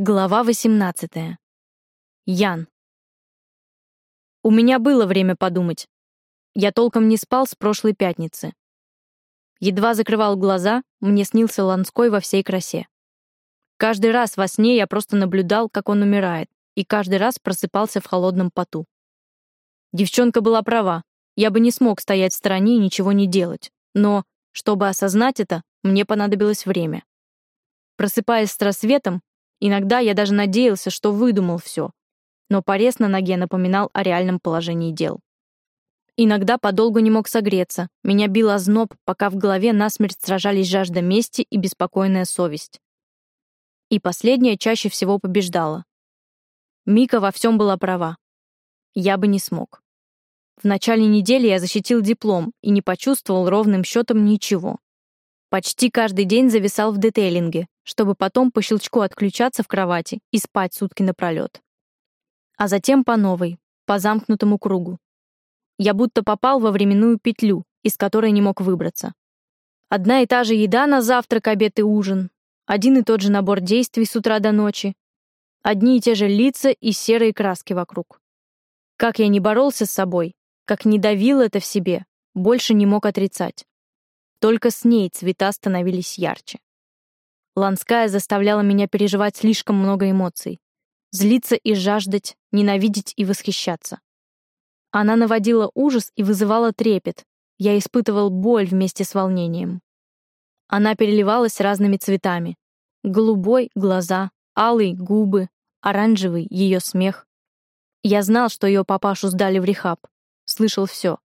Глава 18. Ян. У меня было время подумать. Я толком не спал с прошлой пятницы. Едва закрывал глаза, мне снился Ланской во всей красе. Каждый раз во сне я просто наблюдал, как он умирает, и каждый раз просыпался в холодном поту. Девчонка была права, я бы не смог стоять в стороне и ничего не делать, но, чтобы осознать это, мне понадобилось время. Просыпаясь с рассветом, Иногда я даже надеялся, что выдумал все, но порез на ноге напоминал о реальном положении дел. Иногда подолгу не мог согреться, меня бил озноб, пока в голове насмерть сражались жажда мести и беспокойная совесть. И последняя чаще всего побеждала. Мика во всем была права. Я бы не смог. В начале недели я защитил диплом и не почувствовал ровным счетом ничего. Почти каждый день зависал в детейлинге, чтобы потом по щелчку отключаться в кровати и спать сутки напролет. А затем по новой, по замкнутому кругу. Я будто попал во временную петлю, из которой не мог выбраться. Одна и та же еда на завтрак, обед и ужин, один и тот же набор действий с утра до ночи, одни и те же лица и серые краски вокруг. Как я не боролся с собой, как не давил это в себе, больше не мог отрицать. Только с ней цвета становились ярче. Ланская заставляла меня переживать слишком много эмоций. Злиться и жаждать, ненавидеть и восхищаться. Она наводила ужас и вызывала трепет. Я испытывал боль вместе с волнением. Она переливалась разными цветами. Голубой — глаза, алый — губы, оранжевый — ее смех. Я знал, что ее папашу сдали в рехаб. Слышал все.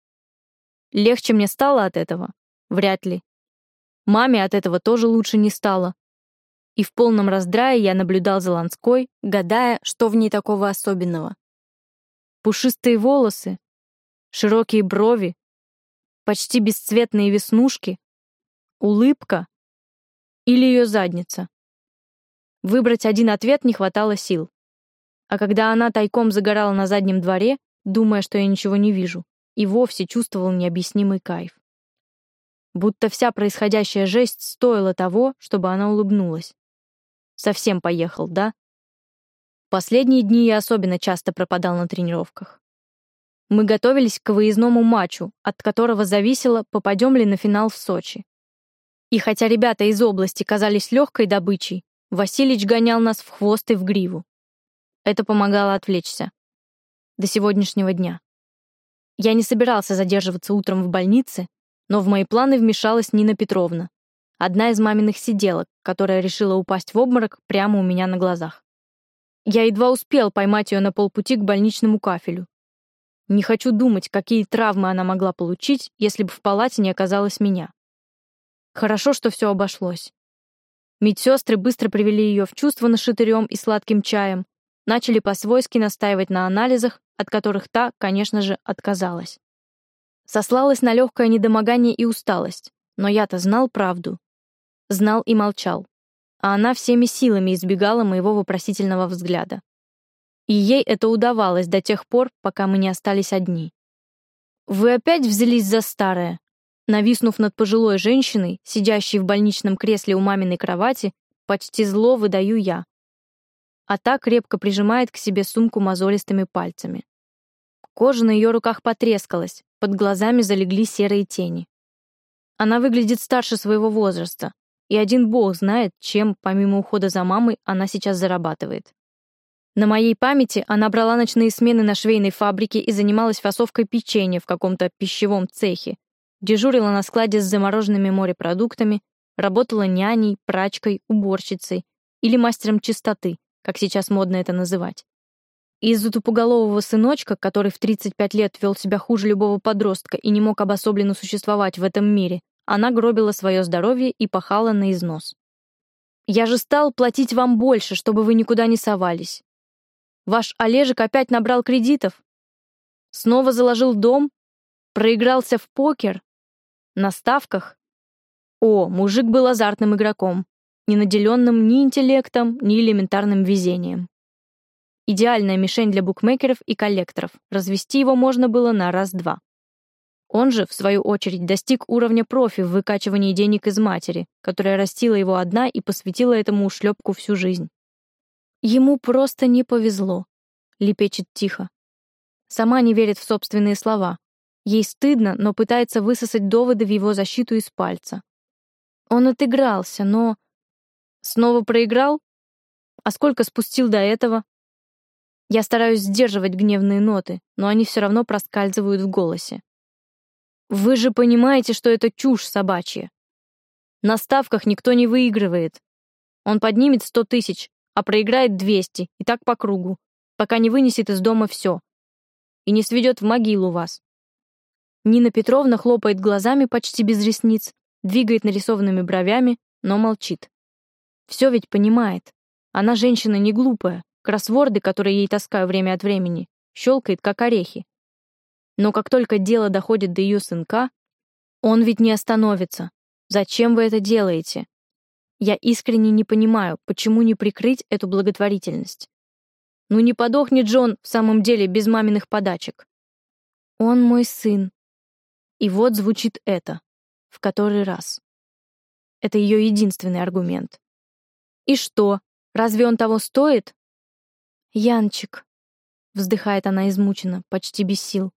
Легче мне стало от этого? Вряд ли. Маме от этого тоже лучше не стало. И в полном раздрае я наблюдал за Ланской, гадая, что в ней такого особенного. Пушистые волосы, широкие брови, почти бесцветные веснушки, улыбка или ее задница. Выбрать один ответ не хватало сил. А когда она тайком загорала на заднем дворе, думая, что я ничего не вижу, и вовсе чувствовал необъяснимый кайф будто вся происходящая жесть стоила того, чтобы она улыбнулась. Совсем поехал, да? Последние дни я особенно часто пропадал на тренировках. Мы готовились к выездному матчу, от которого зависело, попадем ли на финал в Сочи. И хотя ребята из области казались легкой добычей, Василич гонял нас в хвост и в гриву. Это помогало отвлечься. До сегодняшнего дня. Я не собирался задерживаться утром в больнице, но в мои планы вмешалась Нина Петровна, одна из маминых сиделок, которая решила упасть в обморок прямо у меня на глазах. Я едва успел поймать ее на полпути к больничному кафелю. Не хочу думать, какие травмы она могла получить, если бы в палате не оказалось меня. Хорошо, что все обошлось. Медсестры быстро привели ее в чувство нашатырем и сладким чаем, начали по-свойски настаивать на анализах, от которых та, конечно же, отказалась. Сослалась на легкое недомогание и усталость, но я-то знал правду. Знал и молчал. А она всеми силами избегала моего вопросительного взгляда. И ей это удавалось до тех пор, пока мы не остались одни. «Вы опять взялись за старое?» Нависнув над пожилой женщиной, сидящей в больничном кресле у маминой кровати, почти зло выдаю я. А та крепко прижимает к себе сумку мозолистыми пальцами. Кожа на ее руках потрескалась, под глазами залегли серые тени. Она выглядит старше своего возраста, и один бог знает, чем, помимо ухода за мамой, она сейчас зарабатывает. На моей памяти она брала ночные смены на швейной фабрике и занималась фасовкой печенья в каком-то пищевом цехе, дежурила на складе с замороженными морепродуктами, работала няней, прачкой, уборщицей или мастером чистоты, как сейчас модно это называть. Из-за тупоголового сыночка, который в 35 лет вел себя хуже любого подростка и не мог обособленно существовать в этом мире, она гробила свое здоровье и пахала на износ. «Я же стал платить вам больше, чтобы вы никуда не совались. Ваш Олежек опять набрал кредитов. Снова заложил дом, проигрался в покер, на ставках. О, мужик был азартным игроком, не наделенным ни интеллектом, ни элементарным везением. Идеальная мишень для букмекеров и коллекторов. Развести его можно было на раз-два. Он же, в свою очередь, достиг уровня профи в выкачивании денег из матери, которая растила его одна и посвятила этому ушлепку всю жизнь. Ему просто не повезло, лепечет тихо. Сама не верит в собственные слова. Ей стыдно, но пытается высосать доводы в его защиту из пальца. Он отыгрался, но... Снова проиграл? А сколько спустил до этого? Я стараюсь сдерживать гневные ноты, но они все равно проскальзывают в голосе. Вы же понимаете, что это чушь собачья. На ставках никто не выигрывает. Он поднимет сто тысяч, а проиграет двести, и так по кругу, пока не вынесет из дома все. И не сведет в могилу вас. Нина Петровна хлопает глазами почти без ресниц, двигает нарисованными бровями, но молчит. Все ведь понимает. Она женщина не глупая. Кроссворды, которые ей таскаю время от времени, щелкает, как орехи. Но как только дело доходит до ее сынка, он ведь не остановится. Зачем вы это делаете? Я искренне не понимаю, почему не прикрыть эту благотворительность. Ну не подохнет Джон в самом деле без маминых подачек. Он мой сын. И вот звучит это. В который раз. Это ее единственный аргумент. И что, разве он того стоит? Янчик. Вздыхает она измученно, почти без сил.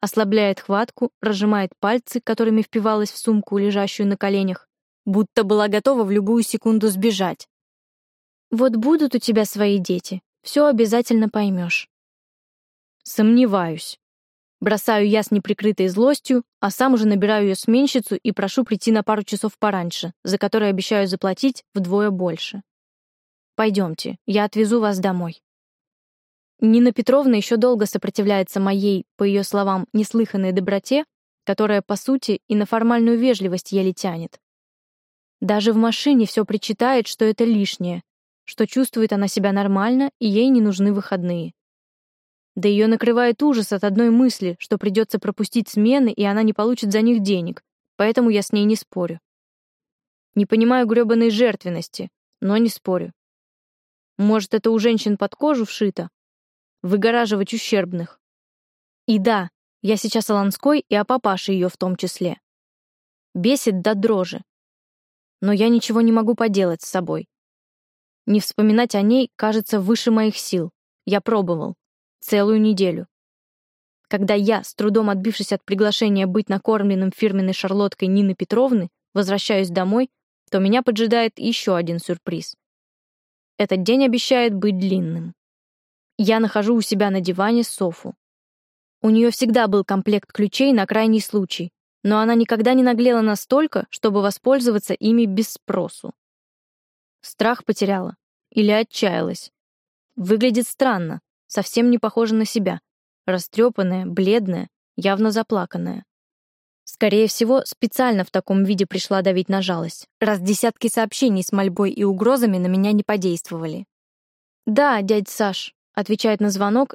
Ослабляет хватку, разжимает пальцы, которыми впивалась в сумку, лежащую на коленях, будто была готова в любую секунду сбежать. «Вот будут у тебя свои дети, все обязательно поймешь». «Сомневаюсь». Бросаю я с неприкрытой злостью, а сам уже набираю ее сменщицу и прошу прийти на пару часов пораньше, за которые обещаю заплатить вдвое больше. Пойдемте, я отвезу вас домой. Нина Петровна еще долго сопротивляется моей, по ее словам, неслыханной доброте, которая, по сути, и на формальную вежливость еле тянет. Даже в машине все причитает, что это лишнее, что чувствует она себя нормально и ей не нужны выходные. Да ее накрывает ужас от одной мысли, что придется пропустить смены, и она не получит за них денег, поэтому я с ней не спорю. Не понимаю грёбаной жертвенности, но не спорю. Может, это у женщин под кожу вшито? Выгораживать ущербных. И да, я сейчас о Ланской и о папаше ее в том числе. Бесит до дрожи но я ничего не могу поделать с собой. Не вспоминать о ней кажется выше моих сил. Я пробовал. Целую неделю. Когда я, с трудом отбившись от приглашения быть накормленным фирменной шарлоткой Нины Петровны, возвращаюсь домой, то меня поджидает еще один сюрприз. Этот день обещает быть длинным. Я нахожу у себя на диване Софу. У нее всегда был комплект ключей на крайний случай, но она никогда не наглела настолько, чтобы воспользоваться ими без спросу. Страх потеряла или отчаялась. Выглядит странно, совсем не похожа на себя. Растрепанная, бледная, явно заплаканная. Скорее всего, специально в таком виде пришла давить на жалость, раз десятки сообщений с мольбой и угрозами на меня не подействовали. «Да, дядь Саш», — отвечает на звонок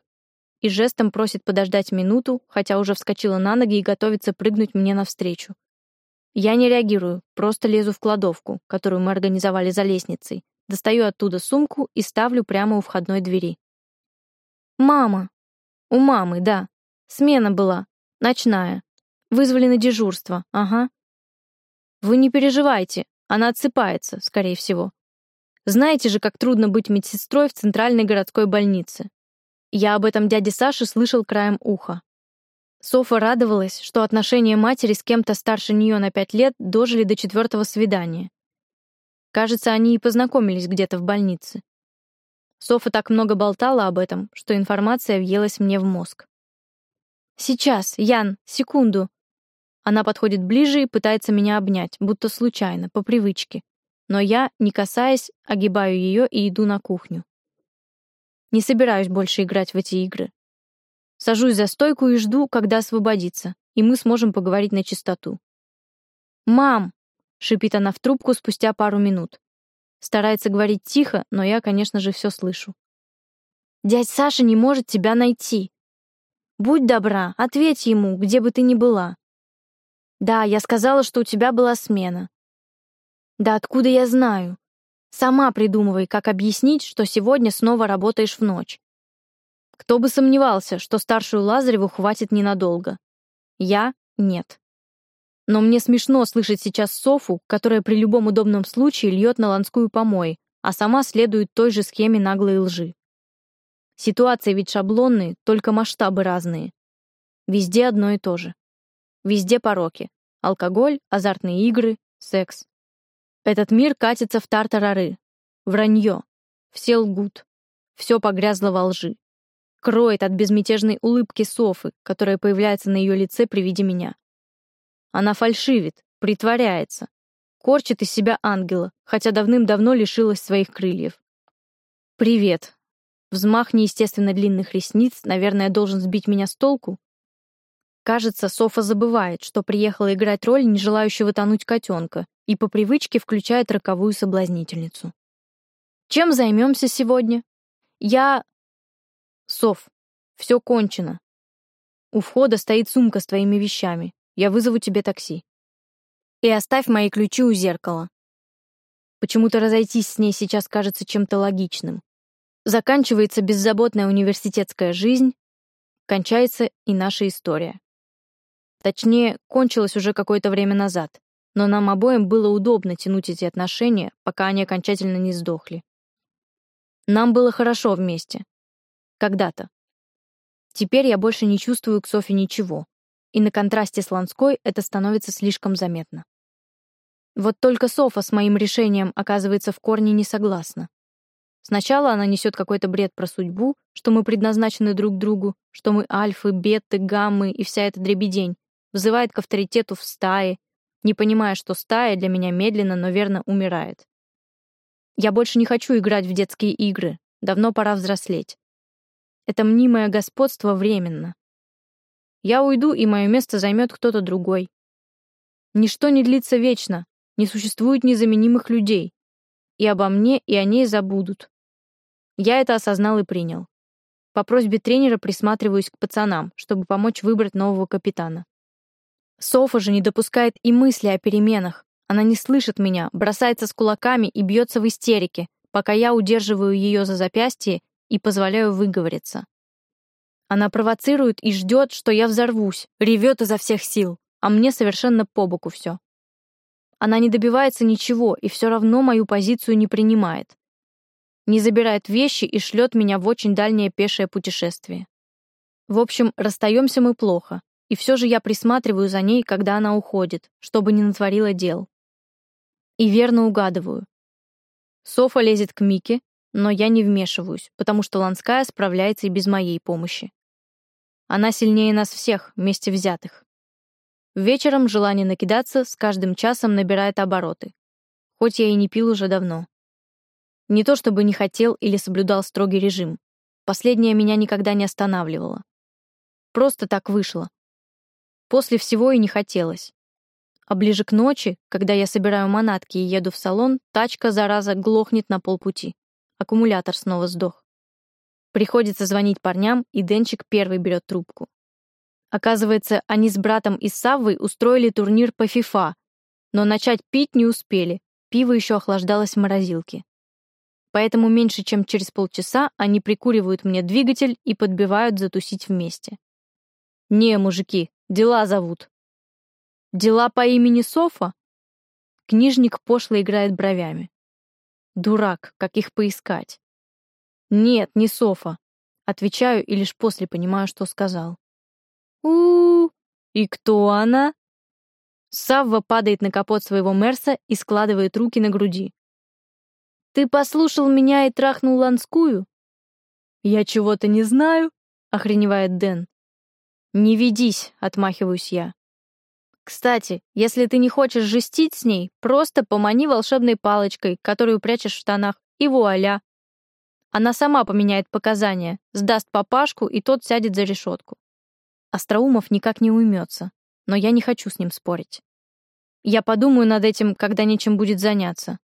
и жестом просит подождать минуту, хотя уже вскочила на ноги и готовится прыгнуть мне навстречу. Я не реагирую, просто лезу в кладовку, которую мы организовали за лестницей, достаю оттуда сумку и ставлю прямо у входной двери. «Мама!» «У мамы, да. Смена была. Ночная. Вызвали на дежурство, ага». «Вы не переживайте, она отсыпается, скорее всего. Знаете же, как трудно быть медсестрой в центральной городской больнице. Я об этом дяде Саше слышал краем уха. Софа радовалась, что отношения матери с кем-то старше нее на пять лет дожили до четвертого свидания. Кажется, они и познакомились где-то в больнице. Софа так много болтала об этом, что информация въелась мне в мозг. «Сейчас, Ян, секунду!» Она подходит ближе и пытается меня обнять, будто случайно, по привычке. Но я, не касаясь, огибаю ее и иду на кухню. Не собираюсь больше играть в эти игры. Сажусь за стойку и жду, когда освободится, и мы сможем поговорить на чистоту. «Мам!» — шипит она в трубку спустя пару минут. Старается говорить тихо, но я, конечно же, все слышу. «Дядь Саша не может тебя найти. Будь добра, ответь ему, где бы ты ни была. Да, я сказала, что у тебя была смена. Да откуда я знаю? Сама придумывай, как объяснить, что сегодня снова работаешь в ночь. Кто бы сомневался, что старшую Лазареву хватит ненадолго. Я — нет. Но мне смешно слышать сейчас Софу, которая при любом удобном случае льет на Ланскую помой, а сама следует той же схеме наглой лжи. Ситуации ведь шаблонные, только масштабы разные. Везде одно и то же. Везде пороки. Алкоголь, азартные игры, секс. Этот мир катится в тартарары. Вранье. Все лгут. Все погрязло во лжи. Кроет от безмятежной улыбки Софы, которая появляется на ее лице при виде меня. Она фальшивит, притворяется. Корчит из себя ангела, хотя давным-давно лишилась своих крыльев. «Привет». Взмах неестественно длинных ресниц, наверное, должен сбить меня с толку. Кажется, Софа забывает, что приехала играть роль не желающего тонуть котенка, и по привычке включает роковую соблазнительницу. «Чем займемся сегодня?» «Я...» «Соф, все кончено. У входа стоит сумка с твоими вещами. Я вызову тебе такси. И оставь мои ключи у зеркала. Почему-то разойтись с ней сейчас кажется чем-то логичным. Заканчивается беззаботная университетская жизнь, кончается и наша история. Точнее, кончилась уже какое-то время назад, но нам обоим было удобно тянуть эти отношения, пока они окончательно не сдохли. Нам было хорошо вместе. Когда-то. Теперь я больше не чувствую к Софи ничего и на контрасте с Ланской это становится слишком заметно. Вот только Софа с моим решением оказывается в корне не согласна. Сначала она несет какой-то бред про судьбу, что мы предназначены друг другу, что мы альфы, беты, гаммы и вся эта дребедень, вызывает к авторитету в стае, не понимая, что стая для меня медленно, но верно умирает. Я больше не хочу играть в детские игры, давно пора взрослеть. Это мнимое господство временно. Я уйду, и мое место займет кто-то другой. Ничто не длится вечно, не существует незаменимых людей. И обо мне, и о ней забудут. Я это осознал и принял. По просьбе тренера присматриваюсь к пацанам, чтобы помочь выбрать нового капитана. Софа же не допускает и мысли о переменах. Она не слышит меня, бросается с кулаками и бьется в истерике, пока я удерживаю ее за запястье и позволяю выговориться. Она провоцирует и ждет, что я взорвусь, ревет изо всех сил, а мне совершенно по боку все. Она не добивается ничего и все равно мою позицию не принимает. Не забирает вещи и шлет меня в очень дальнее пешее путешествие. В общем, расстаемся мы плохо, и все же я присматриваю за ней, когда она уходит, чтобы не натворила дел. И верно угадываю. Софа лезет к Мике, но я не вмешиваюсь, потому что Ланская справляется и без моей помощи. Она сильнее нас всех, вместе взятых. Вечером желание накидаться с каждым часом набирает обороты. Хоть я и не пил уже давно. Не то чтобы не хотел или соблюдал строгий режим. Последнее меня никогда не останавливало. Просто так вышло. После всего и не хотелось. А ближе к ночи, когда я собираю манатки и еду в салон, тачка, зараза, глохнет на полпути. Аккумулятор снова сдох. Приходится звонить парням, и Денчик первый берет трубку. Оказывается, они с братом и Саввой устроили турнир по ФИФА, но начать пить не успели, пиво еще охлаждалось в морозилке. Поэтому меньше чем через полчаса они прикуривают мне двигатель и подбивают затусить вместе. «Не, мужики, дела зовут». «Дела по имени Софа?» Книжник пошло играет бровями. Дурак, как их поискать? Нет, не Софа. Отвечаю и лишь после понимаю, что сказал. у у, -у. И кто она? Савва падает на капот своего Мерса и складывает руки на груди. «Ты послушал меня и трахнул Ланскую?» «Я чего-то не знаю», — охреневает Дэн. «Не ведись», — отмахиваюсь я. Кстати, если ты не хочешь жестить с ней, просто помани волшебной палочкой, которую прячешь в штанах, и вуаля. Она сама поменяет показания, сдаст папашку, и тот сядет за решетку. Остроумов никак не уймется, но я не хочу с ним спорить. Я подумаю над этим, когда нечем будет заняться.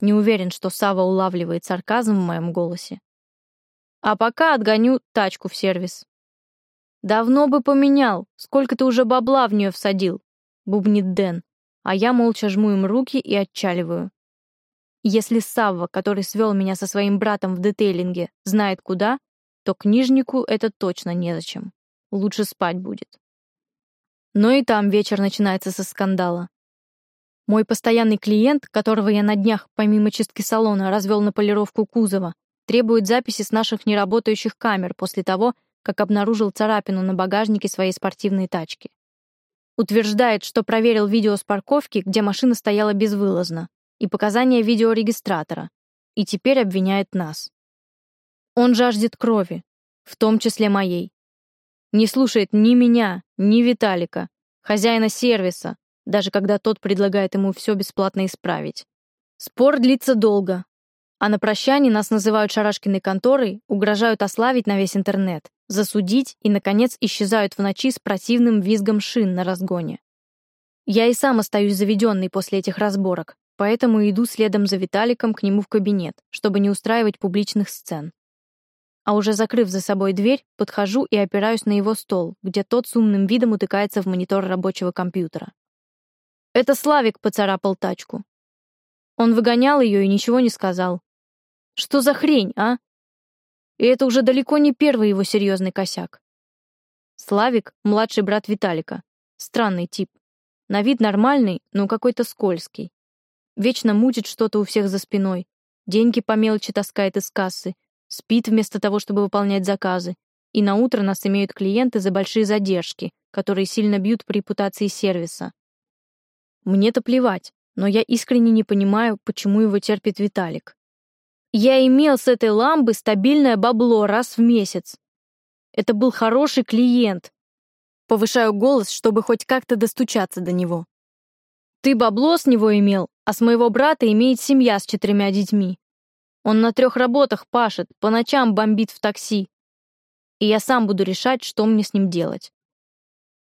Не уверен, что Сава улавливает сарказм в моем голосе. А пока отгоню тачку в сервис. Давно бы поменял, сколько ты уже бабла в нее всадил, бубнит Дэн, а я молча жму им руки и отчаливаю. Если Савва, который свел меня со своим братом в детейлинге, знает куда, то книжнику это точно незачем. Лучше спать будет. Но и там вечер начинается со скандала. Мой постоянный клиент, которого я на днях, помимо чистки салона, развел на полировку кузова, требует записи с наших неработающих камер после того, как обнаружил царапину на багажнике своей спортивной тачки. Утверждает, что проверил видео с парковки, где машина стояла безвылазно, и показания видеорегистратора, и теперь обвиняет нас. Он жаждет крови, в том числе моей. Не слушает ни меня, ни Виталика, хозяина сервиса, даже когда тот предлагает ему все бесплатно исправить. Спор длится долго, а на прощании нас называют Шарашкиной конторой, угрожают ославить на весь интернет, засудить и, наконец, исчезают в ночи с противным визгом шин на разгоне. Я и сам остаюсь заведенный после этих разборок, поэтому иду следом за Виталиком к нему в кабинет, чтобы не устраивать публичных сцен. А уже закрыв за собой дверь, подхожу и опираюсь на его стол, где тот с умным видом утыкается в монитор рабочего компьютера. Это Славик поцарапал тачку. Он выгонял ее и ничего не сказал. Что за хрень, а? И это уже далеко не первый его серьезный косяк. Славик — младший брат Виталика. Странный тип. На вид нормальный, но какой-то скользкий. Вечно мутит что-то у всех за спиной. Деньги по мелочи таскает из кассы. Спит вместо того, чтобы выполнять заказы. И на утро нас имеют клиенты за большие задержки, которые сильно бьют по репутации сервиса. Мне-то плевать, но я искренне не понимаю, почему его терпит Виталик. Я имел с этой ламбы стабильное бабло раз в месяц. Это был хороший клиент. Повышаю голос, чтобы хоть как-то достучаться до него. Ты бабло с него имел, а с моего брата имеет семья с четырьмя детьми. Он на трех работах пашет, по ночам бомбит в такси. И я сам буду решать, что мне с ним делать.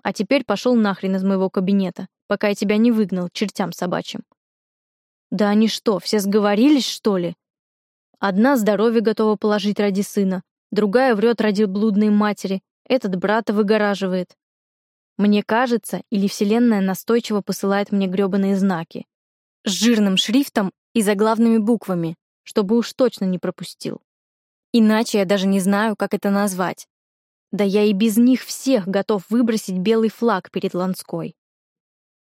А теперь пошел нахрен из моего кабинета пока я тебя не выгнал чертям собачьим. Да они что, все сговорились, что ли? Одна здоровье готова положить ради сына, другая врет ради блудной матери, этот брата выгораживает. Мне кажется, или Вселенная настойчиво посылает мне грёбаные знаки. С жирным шрифтом и заглавными буквами, чтобы уж точно не пропустил. Иначе я даже не знаю, как это назвать. Да я и без них всех готов выбросить белый флаг перед Ланской.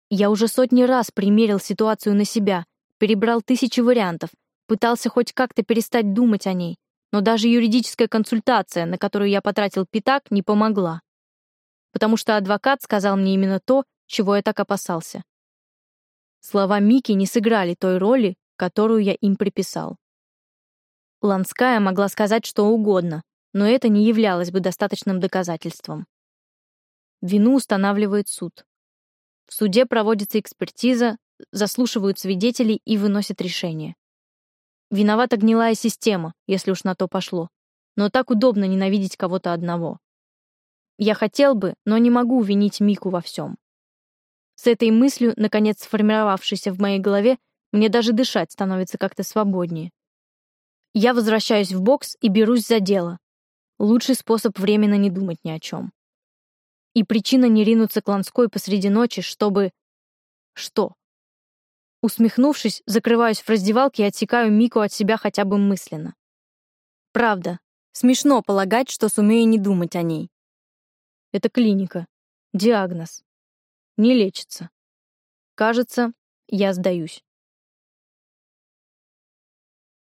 Я уже сотни раз примерил ситуацию на себя, перебрал тысячи вариантов, пытался хоть как-то перестать думать о ней, но даже юридическая консультация, на которую я потратил пятак, не помогла. Потому что адвокат сказал мне именно то, чего я так опасался. Слова Мики не сыграли той роли, которую я им приписал. Ланская могла сказать что угодно, но это не являлось бы достаточным доказательством. Вину устанавливает суд. В суде проводится экспертиза, заслушивают свидетелей и выносят решение. Виновата гнилая система, если уж на то пошло. Но так удобно ненавидеть кого-то одного. Я хотел бы, но не могу винить Мику во всем. С этой мыслью, наконец сформировавшейся в моей голове, мне даже дышать становится как-то свободнее. Я возвращаюсь в бокс и берусь за дело. Лучший способ временно не думать ни о чем. И причина не ринуться к Ланской посреди ночи, чтобы... Что? Усмехнувшись, закрываюсь в раздевалке и отсекаю Мику от себя хотя бы мысленно. Правда, смешно полагать, что сумею не думать о ней. Это клиника. Диагноз. Не лечится. Кажется, я сдаюсь.